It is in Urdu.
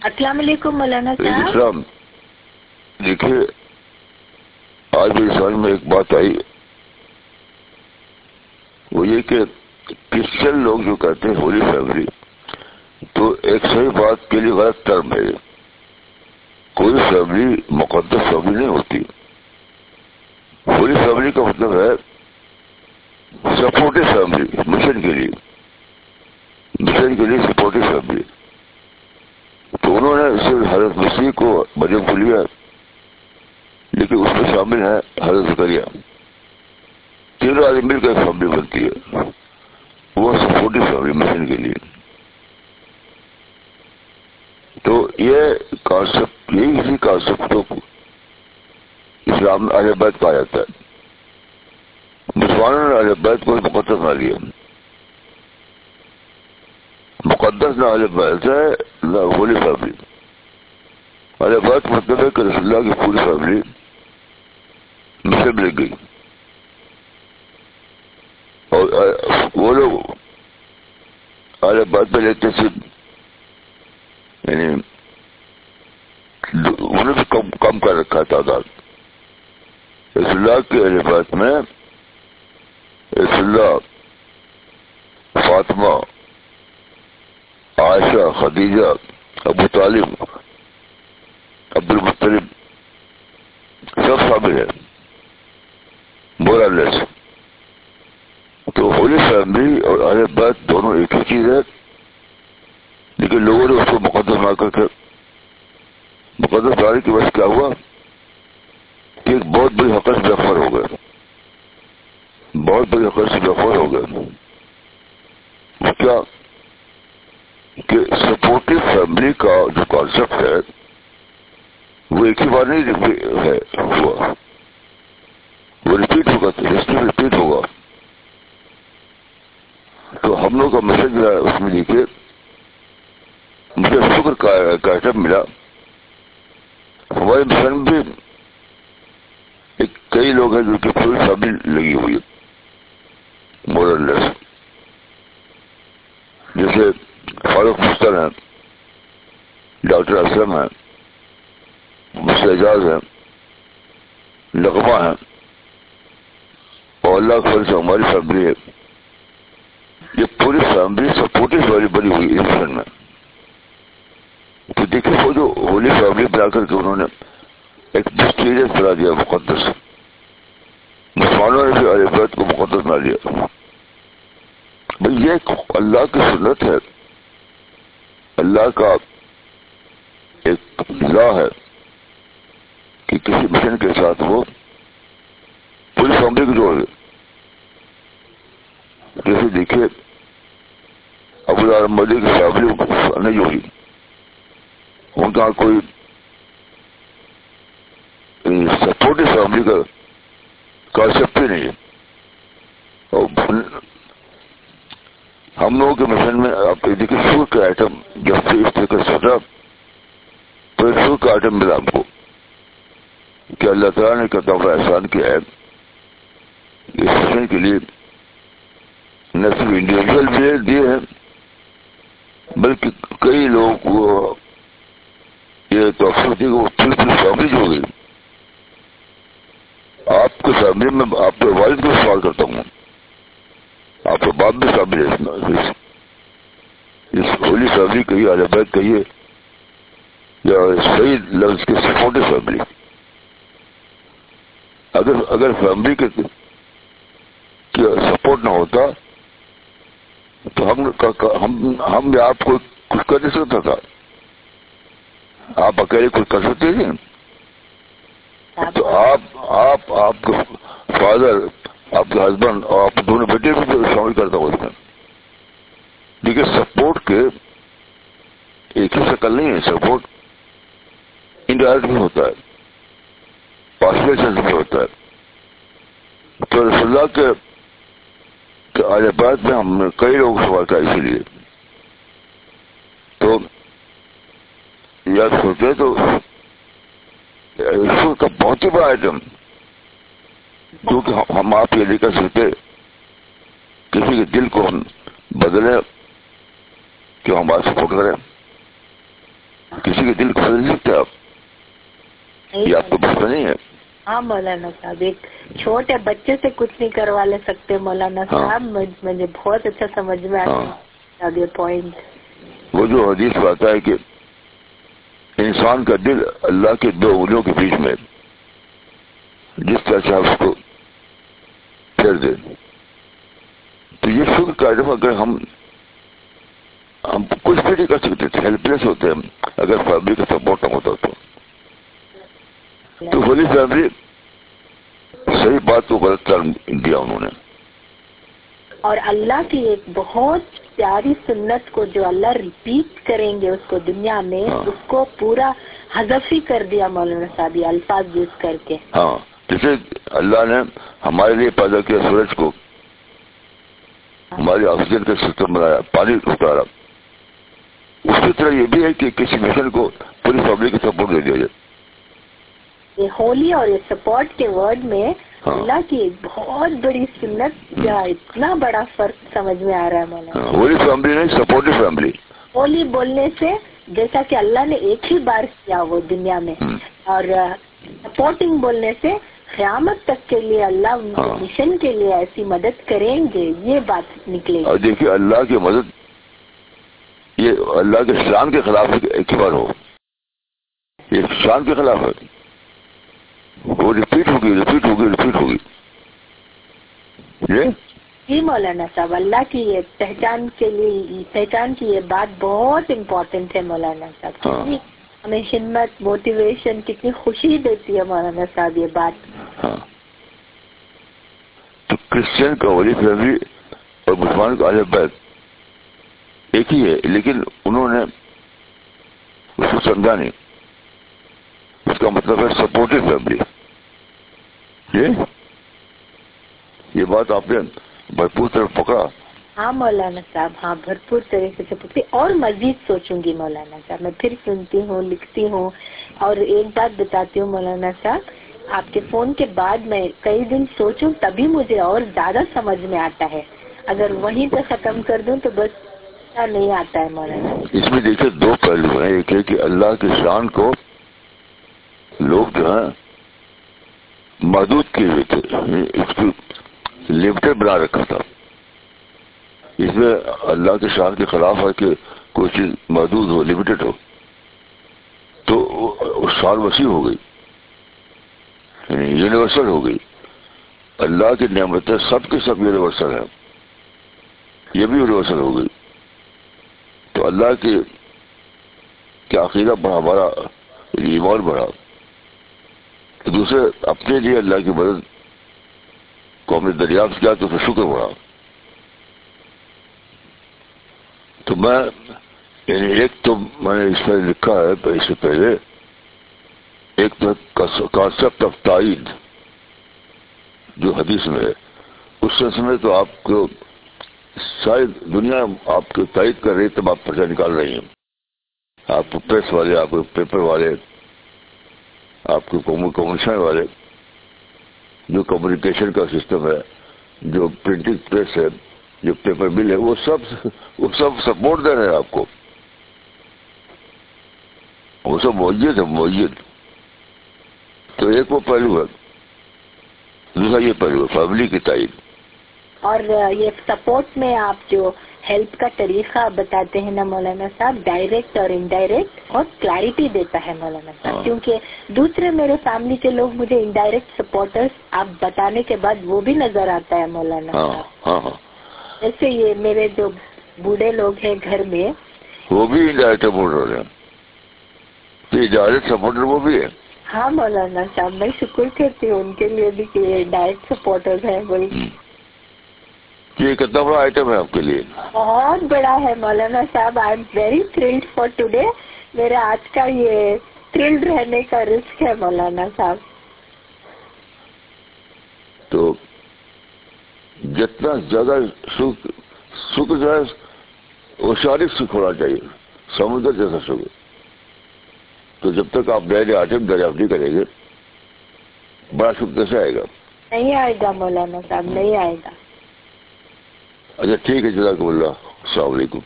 السلام علیکم، مولانا صاحب۔ السلام۔ دیکھیے، آج میری سمجھ میں ایک بات آئی۔ وہ یہ کہ کرسچن لوگ جو کہتے ہیں ہولی فیملی تو ایک صحیح بات کے لیے غلط ٹرم ہے۔ کوئی فیملی مقدس فیملی نہیں ہوتی۔ ہولی فیملی کا مطلب ہے سپورٹو فیملی مشن کے لیے۔ مشن کے لیے سپورٹو فیملی تو انہوں نے صرف حضرت مسیح کو مریم کو لیا، لیکن اس میں شامل ہے حضرت زکریا۔ تینوں آدمی مل کر فیملی بنتی ہے وہ سپورٹو فیملی مشن کے لیے۔ تو یہ کانسیپٹ یہی اسی کانسیپٹ کو اسلام میں اہل بیت پایا جاتا ہے۔ مسلمانوں نے اہل بیت کو مقدس نہ لیا۔ مقدس نہ اہل بیت ہے، نہ ہولی فیملی اہل بیت مطلب ہے کہ رسول اللہ کی پوری فیملی مجھے مل گئی۔ اور وہ لوگ اہل بیت میں لیتے صرف یعنی انہوں نے کم کم کر رکھا ہے تعداد۔ رسول اللہ کے اہل بیت میں رسول اللہ فاطمہ عائشہ، خدیجہ، ابو طالب عبد المطلب سب شامل ہے مورا لیس تو ہولی فیملی اور اہل بیت دونوں ایک ہی چیز ہے، لیکن لوگوں نے اس کو مقدس نہ کر کے مقدس داری کی وجہ کیا ہوا؟ کہ ایک بہت بڑی حقر سے بےخبر ہو گئے۔ بہت بڑی حقر سے بےخبر ہو گئے وہ کیا کہ سپورٹو کا جو کانسیپٹ ہے، وہ ایک ہی بار نہیں ہے، ہوا۔ وہ ریپیٹ ہوگا ہسٹری ریپیٹ ہوگا۔ تو ہم لوگ کا میسج ملا اس میں دیکھیے۔ مجھے شکر کا آئٹم ملا۔ ہمارے مشن بھی ایک کئی لوگ ہیں جو کہ پوری فیملی لگی ہوئی ہے مورل لیس جیسے فاروق مستر ہیں۔ ڈاکٹر اسلم ہیں مسئلہ اعجاز ہیں لقمہ ہیں اور اللہ خبر سے ہماری فیملی ہے یہ پوری فیملی سپورٹو والی بنی ہوئی اس میں تو دیکھیے وہ جو ہولی فیملی بنا کر کے انہوں نے ایک مسٹیریس بنا دیا، مقدس. مسلمانوں نے بھی عربیت کو مقدس بنا لیا بھائی، یہ ایک اللہ کی سنت ہے. اللہ کا ایک لا ہے کہ کسی مشن کے ساتھ وہ پوری فیملی کو جوڑ جیسے دیکھیے، ابو العالم مودی کی فیملی نہیں جوڑی ان کا کوئی سپورٹو فیملی کا کانسیپٹ ہی نہیں ہے۔ اور ہم لوگوں کے مشن میں آپ دیکھیے، شور کا آئٹم جب سے اس طرح کا سوچا تو کا آئٹم ملا ہم کو کہ اللہ تعالیٰ نے کتنا بڑا احسان کیا ہے۔ اس مشن کے لیے نہ صرف انڈیویجل بھی دیے ہیں بلکہ کئی لوگ وہ یہ تو تھی کہ وہ پوری پوری فیملی ہو گئی آپ کے فیملی میں آپ کے والد کو سوال کرتا ہوں۔ آپ کے باپ بھی شامل ہے اس ہولی فیملی کہیے، آج عربیت کہیے۔ یا صحیح لفظ کے سپورٹو فیملی اگر اگر فیملی کے سپورٹ نہ ہوتا، تو ہم ہم ہم آپ کو کچھ کر نہیں سکتا تھا۔ آپ اکیلے کچھ کر سکتے تھے؟ تو آپ آپ آپ کے فادر آپ کے ہسبینڈ اور آپ دونوں بیٹے بھی شامل کرتا ہوں اس میں۔ دیکھیے سپورٹ کے ایک ہی شکل نہیں ہے سپورٹ انڈائریکٹ بھی ہوتا ہے پاسپیشن بھی ہوتا ہے۔ تو رسول اللہ کے آج بعد میں ہم نے کئی لوگوں سوال کا اسی لیے۔ تو یا سوچے تو کا بہت ہی بڑا آئٹم کیونکہ ہم آپ یہ نہیں کر سکتے، کسی کے دل کو ہم بدلے کہ ہم بات سپورٹ کریں؟ کسی کے دل کو بدل سکتے آپ؟ یہ آپ کو پتہ نہیں ہے؟ ہاں مولانا صاحب ایک چھوٹے بچے سے کچھ نہیں کروا لے سکتے مولانا ہاں۔ صاحب مجھے بہت اچھا سمجھ میں آتا ہاں۔ ہے یہ پوائنٹ وہ جو حدیث میں آتا ہے کہ انسان کا دل اللہ کے دو انگلیوں کے بیچ میں جس طرح سے آپ اس کو پھیر دیں تو یہ شکر کا جب اگر ہم ہم کچھ بھی نہیں کر سکتے تھے ہیلپ لیس ہوتے ہیں اگر فیملی کا سپورٹ نہ ہوتا تو۔ تو ہولی فیملی صحیح بات کو غلط ٹرم دیا انہوں نے۔ اور اللہ کی ایک بہت پیاری سنت کو جو اللہ ریپیٹ کریں گے اس کو دنیا میں ہاں۔ اس کو پورا حذف ہی کر دیا مولانا صاحب الفاظ یوز کر کے۔ ہاں جیسے اللہ نے ہمارے لیے پیدا کیا سورج کو ہماری آکسیجن کا سسٹم بنایا پانی اتارا۔ اسی طرح یہ بھی ہے کہ کسی مشن کو پوری فیملی کو سپورٹ دے دیا جائے۔ یہ ہولی اور یہ سپورٹ کے ورڈ میں ہاں۔ اللہ کی ایک بہت بڑی سنت کا اتنا بڑا فرق سمجھ میں آ رہا ہے مولانا ہولی فیملی نہیں سپورٹو فیملی ہولی بولنے سے جیسا کہ اللہ نے ایک ہی بار کیا وہ دنیا میں ہم۔ اور سپورٹنگ بولنے سے قیامت تک کے لیے اللہ ان کے ہاں۔ مشن کے لیے ایسی مدد کریں گے یہ بات نکلے اور دیکھیے اللہ کی مدد یہ اللہ کے شان کے خلاف ایک بار ہو یہ شان کے خلاف ہے وہ ریپیٹ ہوگی ریپیٹ ہوگی ریپیٹ ہوگی۔ جی مولانا صاحب اللہ کی یہ پہچان کے لیے پہچان کی یہ بات بہت امپورٹنٹ ہے مولانا صاحب۔ ہاں۔ ہمیں ہمت موٹیویشن کتنی خوشی دیتی ہے مولانا صاحب یہ بات۔ ہاں۔ تو کرسچن کا ہولی فیملی اور مسلمان کا عجب بیت۔ ایک ہی ہے لیکن انہوں نے اس کو سمجھا نہیں۔ اس کا مطلب ہے سپورٹو فیملی یہ یہ بات آپ نے بھرپور طرف پکڑا۔ ہاں مولانا صاحب ہاں بھرپور طریقے سے پکڑی۔ اور مزید سوچوں گی مولانا صاحب میں پھر سنتی ہوں لکھتی ہوں۔ اور ایک بات بتاتی ہوں مولانا صاحب آپ کے فون کے بعد میں کئی دن سوچوں تبھی مجھے اور زیادہ سمجھ میں آتا ہے۔ اگر وہیں پہ ختم کر دوں تو بس نہیں آتا ہے مولانا اس میں دیکھیے دو پہلو ہیں۔ ایک ہے کہ اللہ کی شان کو لوگ جو ہیں محدود کیے ہوئے تھے اس کو لمیٹڈ بنا رکھا تھا۔ اس میں اللہ کے شان کے خلاف ہے کہ کوئی چیز محدود ہو لمیٹڈ ہو۔ تو شان وسیع ہو گئی۔ یونیورسل ہو گئی۔ اللہ کی نعمتیں سب کے سب یونیورسل ہیں۔ یہ بھی یونیورسل ہو گئی۔ تو اللہ کے کیا عقیدہ بڑھا ہمارا ایمان بڑھا دوسرے، اپنے لیے اللہ کی مدد کو ہم نے دریافت کیا تو پھر شکر بڑھا تو میں یعنی ایک تو میں نے اس میں لکھا ہے اس سے پہلے ایک تو کانسیپٹ آف تائید جو حدیث میں ہے، اس سلسلے میں تو آپ کو شاید دنیا آپ کو تائید کر رہی تب آپ پرچہ نکال رہی ہیں۔ آپ کو پریس والے، آپ کو پیپر والے آپ کے کمیونیشن والے، جو کمیونیکیشن کا سسٹم ہے، جو پرنٹنگ پریس ہے، جو پیپر مل ہے، وہ سب وہ سب سپورٹ دے رہے ہیں آپ کو۔ وہ سب موجود ہے موجود۔ تو ایک وہ پہلو ہے۔ دوسرا یہ پہلو ہے فیملی کی تائید اور یہ سپورٹ میں آپ جو ہیلپ کا طریقہ بتاتے ہیں نا مولانا صاحب ڈائریکٹ اور انڈائریکٹ بہت کلیرٹی دیتا ہے مولانا صاحب۔ ہاں۔ کیونکہ دوسرے میرے فیملی کے لوگ مجھے انڈائریکٹ سپورٹرس آپ بتانے کے بعد وہ بھی نظر آتا ہے مولانا ہاں صاحب۔ ہاں ایسے یہ میرے جو بوڑھے لوگ ہیں گھر میں وہ بھی انڈائریکٹ سپورٹر ہیں۔ تو ڈائریکٹ سپورٹر وہ بھی ہے ہاں مولانا صاحب میں شکر کرتی ہوں ان کے لیے بھی کہ ڈائریکٹ سپورٹر ہیں یہ کتنا بڑا آئٹم ہے آپ کے لیے۔ بہت بڑا ہے مولانا صاحب I am very thrilled for today میرا آج کا یہ تھرلڈ رہنے کا رسک ہے مولانا صاحب۔ تو جتنا زیادہ سکھ سکھ جو ہے وہ شارک سکھ ہونا چاہیے سمندر جیسا سکھ۔ تو جب تک آپ نئے نئے آئٹم دریافت نہیں کریں گے بڑا سکھ کیسے آئے گا؟ نہیں آئے گا مولانا صاحب نہیں آئے گا۔ اچھا ٹھیک ہے جزاک اللہ السلام علیکم۔